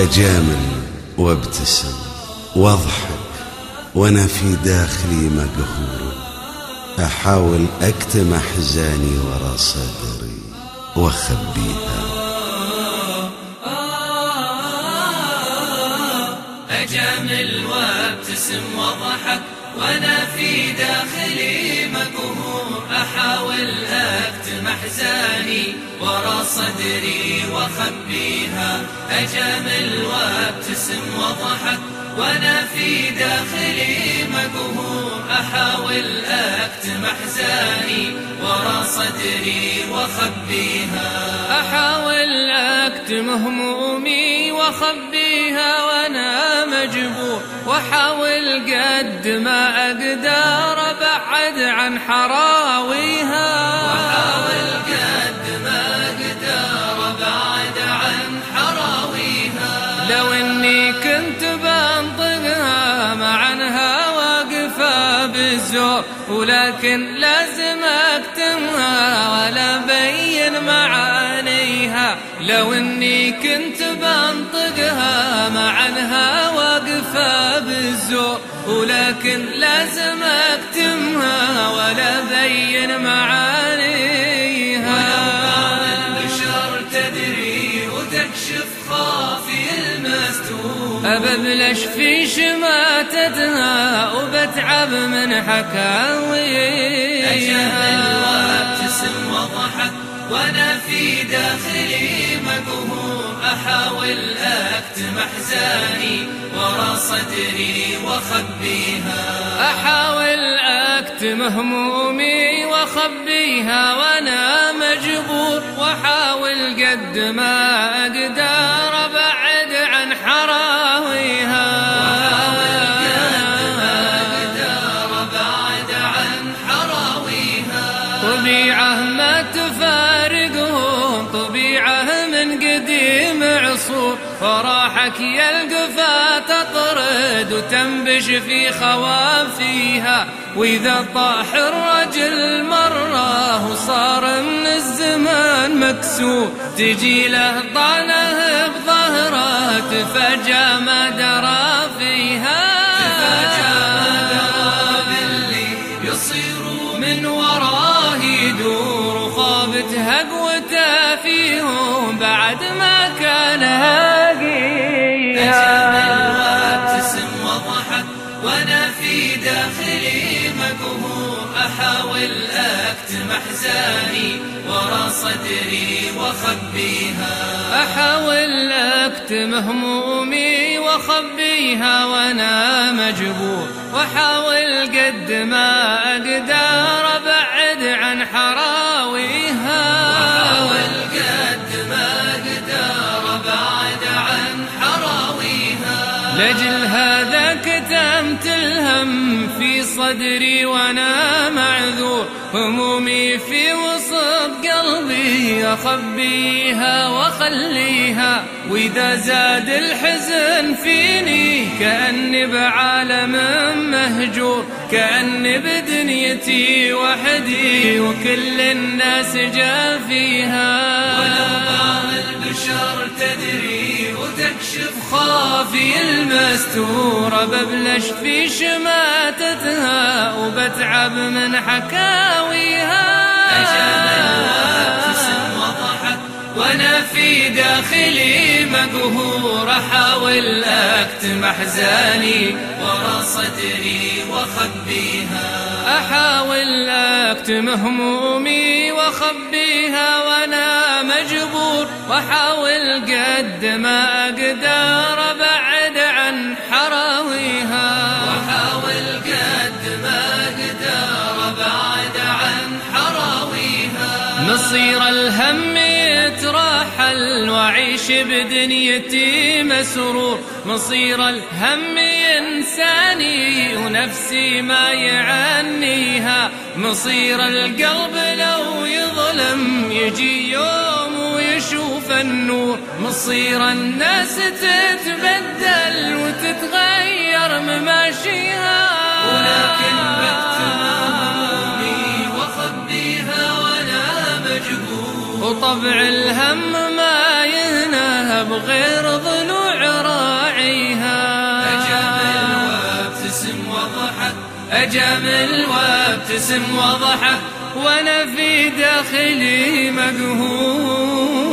أجامل وابتسم واضحك وأنا في داخلي مقهور. أحاول أكتم أحزاني ورا صدري وأخبيها. اجامل وابتسم واضحك وأنا في داخلي مقهور احاول اكتم احزاني ورا صدري واخبيها اجامل وابتسم واضحك وأنا في داخلي مقهور احاول اكتم احزاني ورا صدري واخبيها احاول اكتم همومي واخبيها مجبور واحاول قد ما أقدر أبعد عن حراويها. واحاول قد ولكن لازم أكتمها ولا بين معانيها. لو إني كنت بنطقها معنها واقفة بالزور ولكن لازم أكتمها ولا بين معانيها. ولو البشر تدري وتكشف خافي أببلش في شماتتها وبتعب من حكاويها أجمل وابتسم وضحك وأنا في داخلي مقهور. أحاول أكتم أحزاني ورا صدري وأخبيها. أحاول أكتم همومي وأخبيها وأنا مجبور. وأحاول قد ما أقدر طبيعة ما تفارقهم طبيعة من قديم عصور. فراحك يلقفا تطرد وتنبش في خوافيها وإذا طاح الرجل مرة وصار من الزمان مكسور. تجي له طعنه بظهره تفجأ ما درى فيها. باللي يصير من وراه وخابت هقوته فيهم بعد ما كان هاقيها وأبتسم وضحك وأنا في داخلي مقهور أحاول أكتم أحزاني ورا صدري وأخبيها أحاول أكتم همومي وأخبيها وأنا مجبور وأحاول قد ما أقدر أبعد عن حراويها لجل هذا كتمت الهم في صدري وأنا معذور. همومي في وسط قلبي أخبيها وأخليها. وإذا زاد الحزن فيني كأني بعالم مهجور. كأني بدنيتي وحدي وكل الناس جافيها بعض البشر تدري وتكشف خافي المستورة ببلش في شماتتها وبتعب من حكاويها. وأنا في داخلي مقهور أحاول أكتم أحزاني ورا صدري وأخبيها. أحاول أكتم همومي وأخبيها وأنا مجبور وأحاول قد ما أقدر أبعد عن حراويها. أحاول قد ما أقدر أبعد عن حراويها. مصير الهم يتراحل وأعيش بدنيتي مسرور. مصير الهم ينساني ونفسي ما يعنيها. مصير القلب لو يظلم يجي يوم النور مصير الناس تتبدل وتتغير مماشيها. ولكن بكتمها همومي وخبيها وأنا مجبور وطبع الهم ما ينهى بغير ضلوع راعيها. أجمل وابتسم وضحك أجمل وابتسم وضحك وأنا في داخلي مقهور